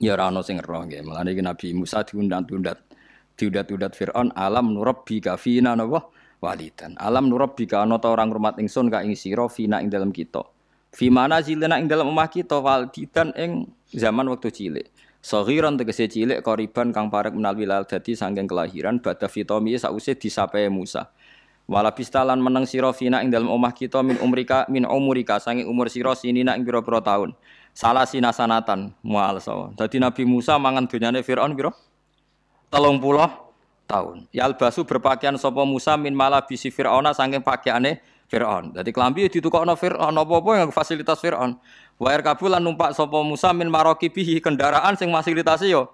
Ya ora ono sing roh nggih. Mulane iki Nabi Musa diundang-undat diudat-udat Firaun alam nurabbika fina napa walidan. Alam nurabbika ana ta orang rumah ingsun ka ing sira fina ing dalam kita. Fi mana zilena ing dalam omah kita walidan ing zaman waktu cilik. Saghiran tegese cilik koriban kang parek menal wilal dadi saking kelahiran badha fitomi sause disape Musa. Wala pistalan meneng sira fina ing dalam omah kita min umrika min umurika saking umur sira sinina ing pira-pira taun. Salah sinasanatan mual sawa. Dadi Nabi Musa mangan donyane Firaun pira? Telung puluh tahun. Yalbasu berpakaian sapa Musa min malah bisi Firauna saking pakaiane Firaun. Dadi klambi ditukokno Firaun apa-apa yang fasilitas Firaun. Wa kabulan numpak sapa Musa min bihi kendaraan sing fasilitasi yo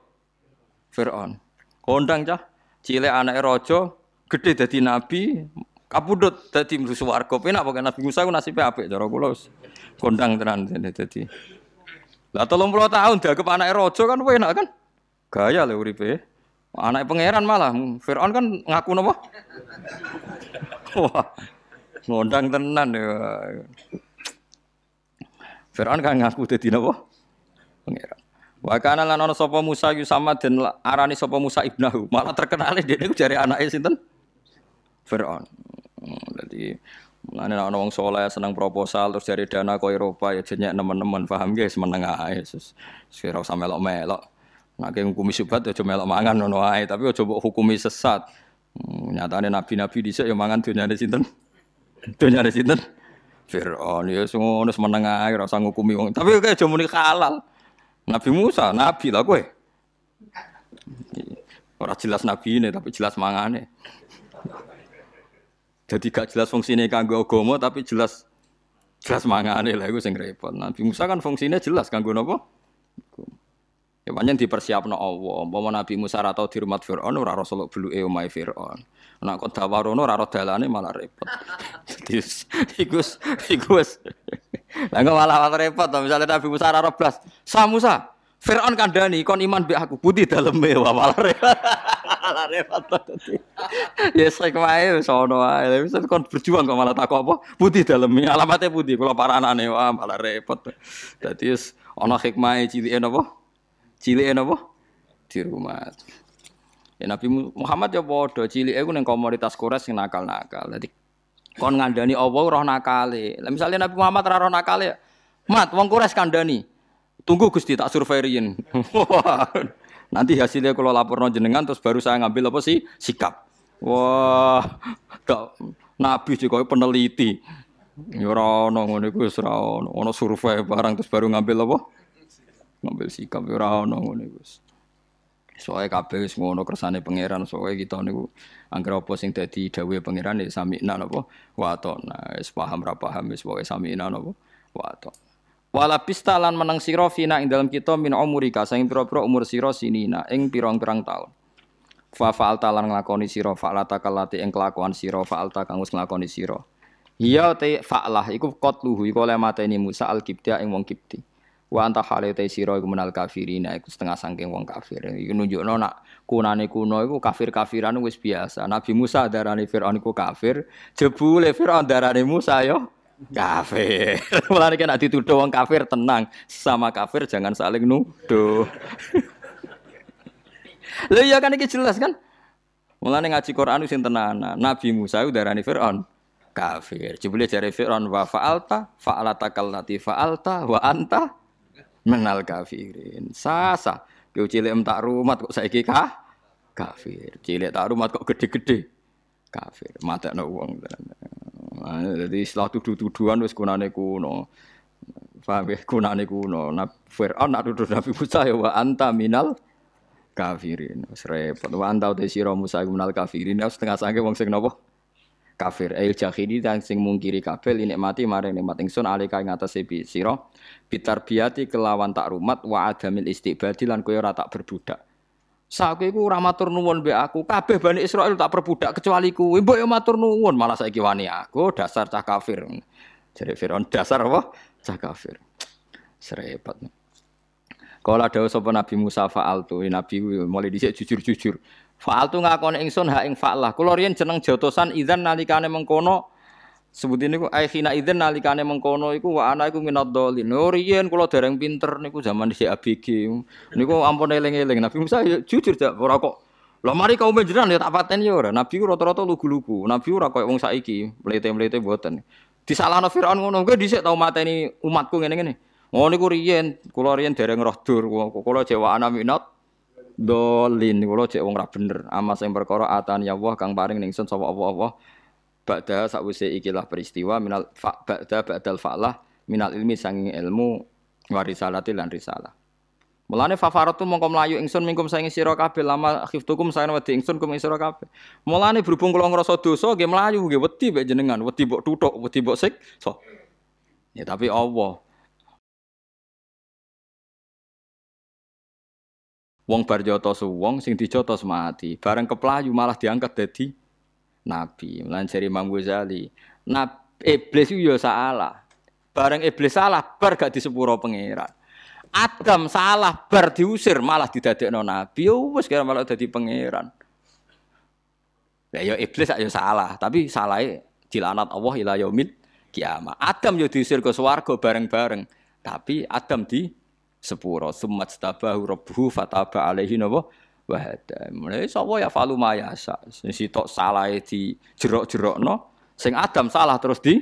Firaun. Kondang cah, cilik anake raja, gede dadi nabi, kapudut dadi mlebu swarga. Penak pokoke Nabi Musa ku nasibe apik cara kula kondang tenan dadi. Lah 30 tahun dianggap anake raja kan enak kan? Gaya lho uripe. Anak pangeran malah Firaun kan ngaku napa? Wah. Ngondang tenan ya. Fir'aun kan ngaku dadi napa? Pangeran. Wa kana lan ana sapa Musa sama den arani sapa Musa ibnahu. Malah terkenal dia niku jare anake sinten? Fir'aun. Dadi Mulane ana wong saleh seneng proposal terus dari dana ke Eropa ya jenyek nemen-nemen paham guys meneng ae. Sira usah melok-melok. Nek hukumi syubhat aja melok mangan ngono ae, tapi aja mbok hukumi sesat. Hmm, nyatane nabi-nabi dhisik ya mangan dunyane sinten? Dunyane sinten? Fir'aun ya ngono semeneng ae ora usah ngukumi wong. Tapi kayak aja muni halal. Nabi Musa, nabi lah kowe. Ora jelas nabi ini tapi jelas mangane. Jadi gak jelas fungsinya kanggo agama tapi jelas jelas mangane lah iku sing repot. Nabi Musa kan fungsinya jelas kanggo napa? Ya pancen dipersiapno Allah. Umpama Nabi Musa ra tau di rumah Firaun ora rasul bluke omahe Firaun. Nek kok dawarono ora ro dalane malah repot. Dadi iku iku wis. Lah malah repot to misalnya Nabi Musa ora blas. Sa Musa, Firaun kandhani kon iman be aku putih daleme wah malah repot. malah repot dadi. Ya sek wae wis ono wae. Wis kon berjuang kok malah takok apa? Putih daleme. Alamatnya putih kula paranane wah malah repot. Dadi wis ana hikmahe cilike napa? Cilik napa? Di rumah. Ya Nabi Muhammad ya padha cilike ku ning komunitas Quraisy sing nakal-nakal. Dadi kon ngandani Allah roh nakale. Lah misale Nabi Muhammad ora roh nakale, mat wong Quraisy kandani. Tunggu Gusti tak surveiin. Nanti hasilnya kalau lapor jenengan terus baru saya ngambil apa sih sikap. Wah, gak Nabi juga peneliti. Ya ngono iku wis ono. Survei barang terus baru ngambil apa? ngambil sikap ya ngono iku. Soale kabeh wis ngono kersane pangeran, soale kita niku anggere apa sing dadi dawuhe pangeran ya samina napa wa atona. Wis paham ra paham wis pokoke samina napa wa. Wala pistalan meneng sira fina ing dalam kita min umurika sing pira-pira umur sira sinina ing pirang-pirang taun. Fa fa'alta lan nglakoni sira fa'lata kalati ing kelakuan sira fa'alta kang wis nglakoni sira. Iya te fa'lah iku qatluhu iku oleh mateni Musa al-Kibti ing wong Kibti. Wa anta hale te sira iku menal kafirina iku setengah sangking wong kafir. Iku nunjukno nak kunane kuno iku kafir-kafiran wis biasa. Nabi Musa darani Firaun iku kafir, jebule Firaun darani Musa yo kafir. Mulane nek dituduh wong kafir tenang, sama kafir jangan saling nuduh. Lha iya kan iki jelas kan? Mulane ngaji Quran sing tenanan. Nabi Musa darani Firaun kafir. Jebule jare Firaun wa fa'alta fa'alata kallati fa'alta wa anta menal kafirin. Sasa, kau cilik tak rumat kok saiki kah? Kafir. Cilik tak rumat kok gede-gede. Kafir. Mata no uang. Jadi istilah tuduh-tuduhan wis kunane kuno. Paham ya? Kunane kuno. Nah, Fir'aun nak tuduh Nabi Musa ya wa anta minal kafirin. Wis repot. Wa anta uta sira Musa minal kafirin. Setengah sange wong sing napa? kafir ail jahili dan sing mungkiri kabeh nikmati maring nikmat ingsun alika ing atase sira biati kelawan tak rumat wa adamil istibadi lan kowe ora tak berbudak Saku iku ora matur nuwun mbek aku, kabeh Bani Israel tak perbudak kecuali kuwi. Mbok yo matur nuwun, malah saiki wani aku dasar cah kafir. Jadi Firaun dasar apa? Cah kafir. Serepot. Kala dawuh sapa Nabi Musa fa'al tu, Nabi mulai dhisik jujur-jujur. Fa'al tu ngakoni ingsun hak ing fa'lah. Kula riyen jeneng jotosan idzan nalikane mengkono Sebut ini ku ai khina idzin nalikane mengkono iku wa ana iku minad dolin. Oh riyen kula dereng pinter niku zaman di ABG. Niku ampun eling-eling Nabi Musa ya jujur jak ora kok. Lah mari kaum jenengan ya tak paten ya ora. Nabi rata-rata lugu-lugu. Nabi ora koyo wong saiki, mlete-mlete mboten. Disalahno Firaun ngono, kowe dhisik tau mateni umatku ngene-ngene. Oh niku riyen, kula riyen dereng roh dur, kula cek wa ana minad dolin kula cek wong ra bener. Ama sing perkara atan ya Allah kang paring ningsun sapa Allah Allah ba'da sakwise ikilah peristiwa minal fa, ba'da ba'dal fa'lah minal ilmi sanging ilmu warisalati lan risalah. Mulane fafaratu mongko mlayu ingsun mingkum saing sira kabeh lama khiftukum saen wedi ingsun kum sira kabeh. Mulane berhubung kula ngrasa dosa nggih mlayu nggih wedi mek jenengan, wedi mbok tutuk, wedi mbok sik. So. Ya tapi Allah Wong bar jotos wong sing dijotos mati, bareng keplayu malah diangkat dadi nabi. Lan jari Imam Ghazali, iblis itu ya salah. Bareng iblis salah bar gak disepuro pangeran. Adam salah bar diusir malah didadekno nabi. Yo wis kira malah dadi pangeran. Ya ya iblis ya salah, tapi salahnya dilanat Allah ila yaumil kiamat. Adam yo diusir ke swarga bareng-bareng, tapi Adam di sepuro sumat tabahu rabbuhu fataba alaihi napa wahada. Mulai sapa ya falu mayasa. Sitok salah di jerok-jerokno, sing Adam salah terus di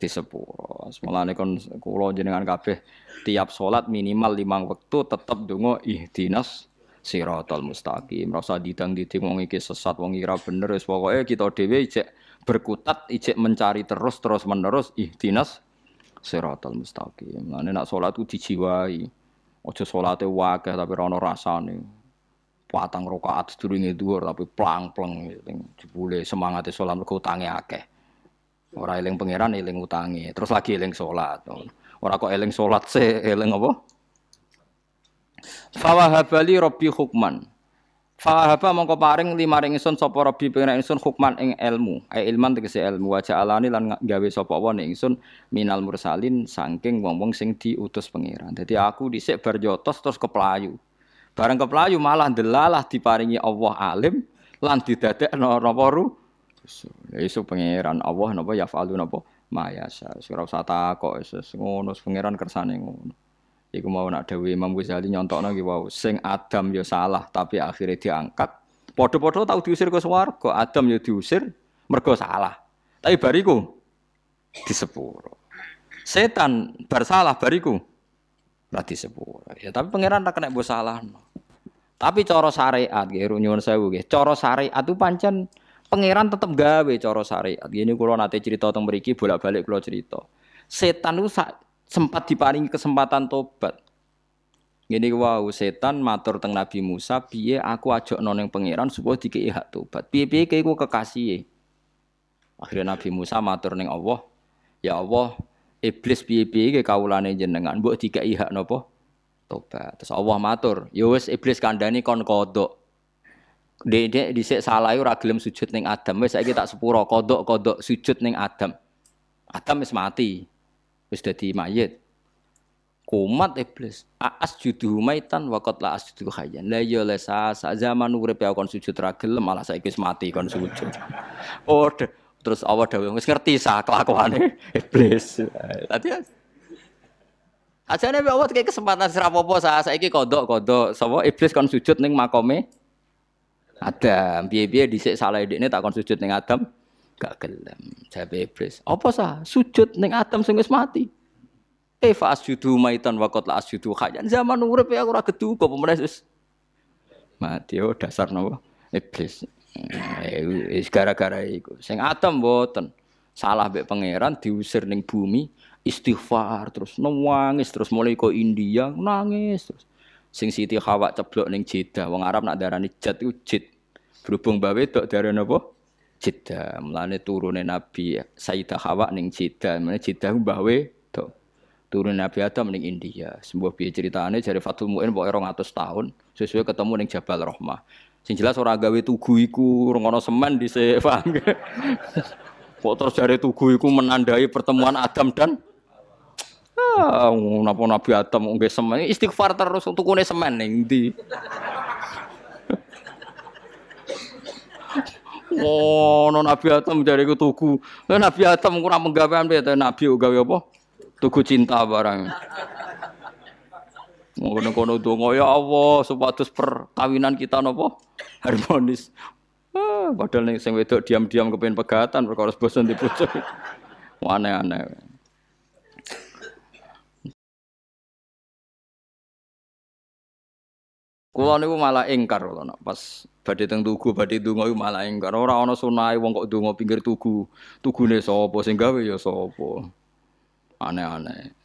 di sepuro. Mulane kon kula jenengan kabeh tiap salat minimal limang wektu tetep donga ihdinas siratal mustaqim. Rasa didang-diding wong iki sesat, wong ira bener wis pokoke kita dhewe ijek berkutat, ijek mencari terus terus menerus ihdinas siratal mustaqim. Mulane nak salat ku dijiwai. Aja salate wakeh tapi ora ono rasane patang rakaat sedurunge dhuwur tapi plang-pleng jebule semangate salat mergo utange akeh. Ora eling pangeran eling utange, terus lagi eling salat. Ora kok eling salat se eling apa? Fawahabali Rabbi hukman. Fawahaba mongko paring lima ring ingsun sapa Rabbi pengen ingsun hukman ing ilmu. Ai ilman tegese ilmu wa alani lan gawe sapa wa ning minal mursalin saking wong-wong sing diutus pangeran. Dadi aku bar jotos terus keplayu. Barang keplayu malah delalah diparingi Allah alim lan didadekno napa ru. Isu pangeran Allah napa ya falu napa mayasa. Ora usah takok ngono pangeran kersane ngono. Iku mau nak dewi Imam Ghazali nyontokno iki wau sing Adam ya salah tapi akhirnya diangkat. Padha-padha tau diusir ke swarga, Adam ya diusir mergo salah. Tapi bariku disepuro. Setan bersalah bariku berarti sepura. Ya tapi pangeran tak kena mbok salahno. Tapi cara syariat nggih nyuwun sewu nggih. Cara syariat itu pancen pangeran tetep gawe cara syariat. Gini kula nate cerita teng mriki bolak-balik kula cerita. Setan itu sempat diparingi kesempatan tobat. Gini wow, setan matur teng Nabi Musa, piye aku ajak noneng pangeran supaya dikei hak tobat. Piye-piye keiku kekasih. Akhirnya Nabi Musa matur neng Allah, ya Allah, iblis piye-piye kawulane jenengan? Mbok dikai hak napa? Tobat. Terus Allah matur. Ya wis iblis kandhani kon kodok. Dek dhisik salah ora gelem sujud ning Adam. Wis saiki tak sepuro kodok-kodok sujud ning Adam. Adam wis mati. Wis dadi mayit. Kumat iblis. Aas judu maitan waqat la asjudu hayyan la ya la sa zaman urip kon sujud ra gelem malah saiki wis mati kon sujud. Oh Terus Allah dawuh wis ngerti sa kelakuane iblis. Tadi Ajane Allah kayak kesempatan sira apa-apa sa saiki kodok-kodok sapa iblis kon sujud ning makome Adam. Piye-piye dhisik salah ini tak kon sujud ning Adam gak gelem. Jawab iblis. Apa sa sujud ning Adam sing wis mati? Fa asjudu maitan wa qad la asjudu hayyan. Zaman urip ya ora geduga pemenang wis mati oh dasar napa iblis. Eh, gara-gara iku. Sing Adam mboten. Salah mbek pangeran diusir ning bumi, istighfar terus nangis terus mulai ke India nangis terus. Sing Siti Hawa ceblok ning Jeddah. Wong Arab nak darani jad iku jid. Berhubung bae wedok darane apa? Jeddah. Mulane turune Nabi Sayyidah Hawa ning Jeddah. Mulane Jeddah mbah wedok. Turun Nabi Adam ning India. Sebuah piye ceritane jare Fatul Muin pokoke 200 tahun sesuai ketemu ning Jabal Rahmah. Sing jelas ora gawe tugu iku semen dhisik, paham Kok terus dari tugu iku menandai pertemuan Adam dan ah, napa Nabi Adam nggih semen istighfar terus untuk tukune semen ning ndi. Oh, non Nabi Adam dari ku tugu. Nabi Adam kurang menggawean piye Nabi gawe apa? Tugu cinta barang. Ngono-ngono donga ya Allah supados perkawinan kita napa harmonis. Ah, padahal ning sing wedok diam-diam kepen pegatan perkara bosan dipucuk. Aneh-aneh. Kulo niku malah ingkar kula pas badhe teng tugu badhe donga iku malah ingkar. Ora ana sunahe wong kok donga pinggir tugu. Tugune sapa sing gawe ya sapa. Aneh-aneh.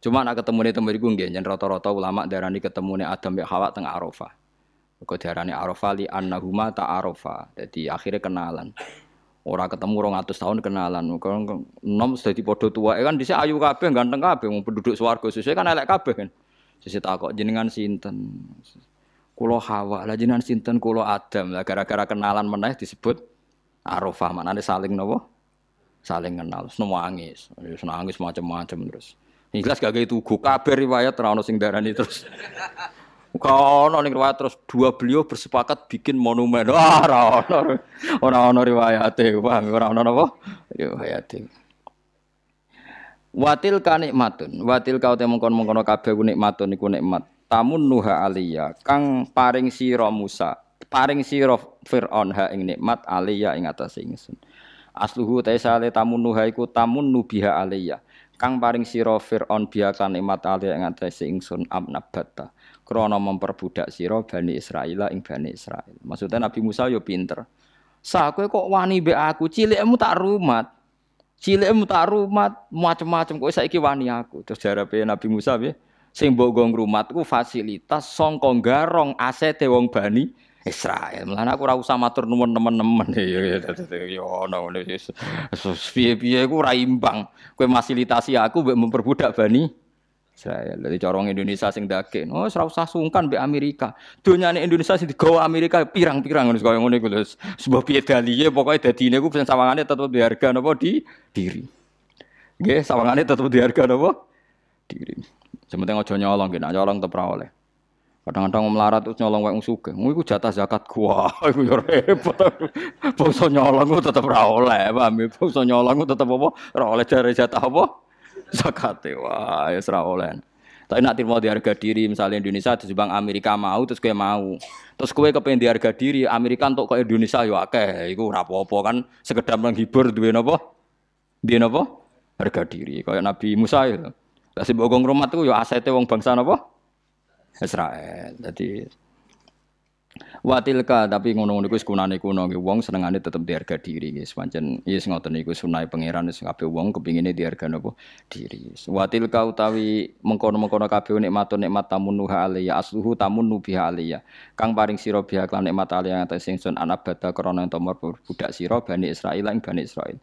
Cuma nak ketemu nih temen gue nggih, rata-rata ulama darani ketemu nih Adam ya Hawa tengah Arafah. Kau darani Arafah li annahuma ta Arafah. Jadi akhirnya kenalan. Orang ketemu orang atus tahun kenalan. Kalau nom sudah di podo tua, ya kan di ayu kabeh, ganteng kabeh, mau penduduk swargo sesuai kan elek kabeh kan. Sisi takok jenengan sinten. Kulo Hawa, lah jenengan sinten kulo Adam. Lah gara-gara kenalan meneh disebut Arafah. Mana saling nopo? Saling kenal. Semua nangis, nangis macam-macam terus. Ikhlas gak gitu tugu kabar riwayat ora ono sing darani terus. Kau ning riwayat terus dua beliau bersepakat bikin monumen. Wah, ora ono. Ora ono riwayate, paham ora ono napa? Riwayate. Watil ka nikmatun. Watil kau te mongkon-mongkon kabeh ku nikmatun iku nikmat. Tamun nuha aliyah kang paring sira Musa, paring sira Firaun ha ing nikmat aliyah ing atas ingsun. Asluhu ta sale tamun nuha iku tamun nubiha aliyah kang paring sira Firaun biakan nikmat ali ing atase ingsun amnabata krana memperbudak sira Bani Israil ing Bani Israil. Maksudnya Nabi Musa yo pinter. Sa kowe kok wani mbek aku? Cilikmu tak rumat. Cilikmu tak rumat. Macam-macam kowe saiki wani aku. Terus jarape Nabi Musa piye? Sing mbok nggo ngrumatku fasilitas sangka garong asete wong Bani Israel. Mulane aku ora usah matur nuwun temen-temen. Ya ono ngene wis. Piye-piye aku ora imbang. Kowe fasilitasi aku mbek memperbudak Bani Israel. Jadi corong Indonesia sing dake. Oh, ora usah sungkan mbek Amerika. Donyane Indonesia sing digawa Amerika pirang-pirang ngono kaya ngene iku lho. Sebuah piye daliye pokoke dadine ku sawangane tetep diharga napa di diri. Nggih, sawangane tetep diharga napa? Diri. Sementing aja nyolong, nek nyolong tetep ora oleh. Kadang-kadang melarat terus nyolong wong sugih. Iku jatah zakat gua. Iku yo repot. Bangsa nyolong ku tetep ora oleh, paham ya? Bangsa nyolong ku tetep apa? Ora oleh dari jatah apa? Zakat. Wah, ya ora oleh. Tapi nak terima di harga diri, misalnya Indonesia di Jepang Amerika mau, terus kue mau. Terus kue kepengen di harga diri, Amerika untuk ke Indonesia ya akeh. Iku ora apa-apa kan sekedar menghibur duwe napa? Duwe napa? Harga diri. Kayak Nabi Musa ya. Lah sing rumah tuh ya asete wong bangsa napa? Israel. Jadi watilka tapi ngono-ngono iku kunane kuno. Nggih wong senengane tetep diharga diri. Nggih pancen yes ngoten niku sunai pangeran wis kabeh wong kepingine diharga napa diri. Watilka utawi mengkono-mengkono kabeh nikmat nikmat tamunuha alayya asluhu tamunnu biha alayya kang paring sira biha lan nikmat alayya atas ingsun anabada krana entomor budak sira bani Israil ing bani Israil.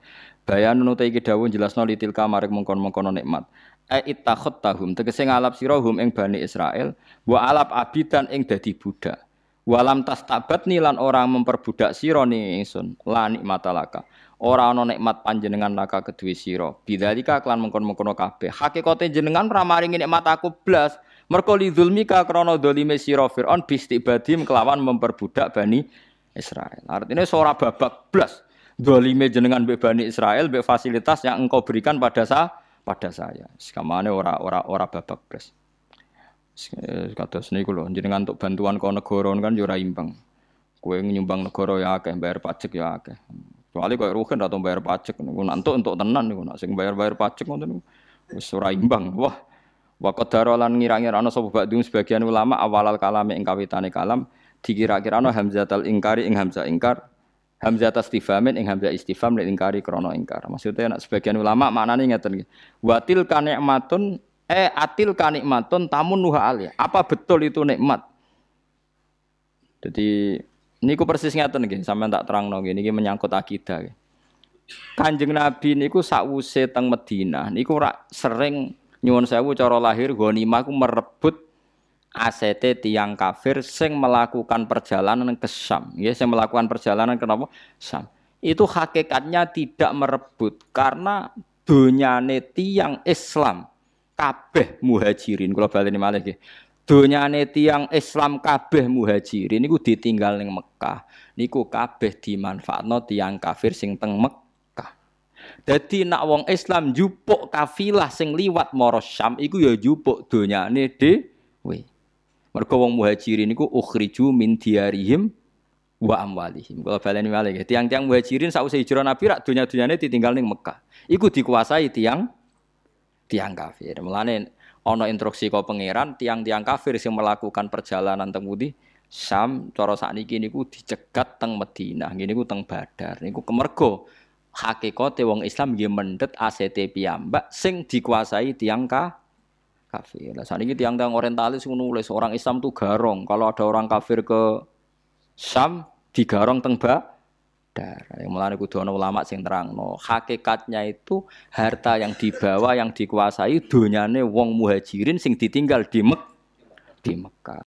Bayan nuta iki dawuh jelasno litilka maring mengkono-mengkono nikmat e ittakhot tahum tegese ngalap sira hum ing bani Israel wa alap abidan ing dadi budak. Walam tas tabat nilan orang memperbudak sira ning ingsun la nikmatalaka ora ana nikmat panjenengan laka kedue sira. Bidzalika klan mengkon-mengkono kabeh. Hakikate jenengan ora maringi nikmat aku blas. Merko li zulmika krana dolime sira Firaun bistibadim kelawan memperbudak bani Israel. Artinya seorang babak blas. Dolime jenengan be bani Israel be fasilitas yang engkau berikan pada saya pada saya. Sekamane ora ora ora babak blas. Kata niku lho, jenengan untuk bantuan kau negara kan yo ora imbang. Kowe nyumbang negara ya akeh, bayar pajak ya akeh. Kecuali kowe rugen atau bayar pajak niku nantuk untuk tenan niku nak sing bayar-bayar pajak ngoten niku wis ora imbang. Wah, wa qadara lan ngira-ngira ana sapa ba'dum sebagian ulama awalal kalame ing kawitane kalam dikira-kira ana hamzatul ingkari ing hamzah ingkar Hamzah istifamin ing hamzah istifham lek ingkari krana ingkar. Maksudnya nak sebagian ulama maknane ngeten iki. Watil kanikmatun eh atil kanikmatun tamun nuha alih. Apa betul itu nikmat? Jadi niku persis ngeten nggih, sampean tak terangno nggih niki menyangkut akidah. Kanjeng Nabi niku sakwuse teng Madinah niku rak sering nyuwun sewu cara lahir ghanimah ku merebut ACT tiang kafir sing melakukan perjalanan ke Syam. Ya, sing melakukan perjalanan kenapa? Syam. Itu hakikatnya tidak merebut karena dunyane tiang Islam kabeh muhajirin. Kalau ini malah donyane tiang Islam kabeh muhajirin niku ditinggal ning Mekah. Niku kabeh dimanfaatno tiang kafir sing teng Mekah. Dadi nak wong Islam jupuk kafilah sing liwat mara Syam iku ya jupuk donyane dhewe. Mergo wong muhajirin niku ukhriju min diarihim wa amwalihim. Kalau baleni malih tiang-tiang muhajirin sausé hijrah Nabi rak donya-donyane ditinggal ning Mekah. Iku dikuasai tiang tiang kafir. Mulane ana instruksi kau pangeran tiang-tiang kafir yang melakukan perjalanan teng Budi Sam cara sakniki niku dicegat teng Madinah. Ngene niku teng Badar. Niku kemergo hakikate wong Islam nggih mendet ACT piyambak sing dikuasai tiang ka kafir. Lah sakniki tiang-tiang orientalis nulis orang Islam tuh garong. Kalau ada orang kafir ke Sam digarong teng Badar sadar. Yang mulai kudu ana ulama sing terangno, hakikatnya itu harta yang dibawa yang dikuasai donyane wong muhajirin sing ditinggal di Mek di Mekah.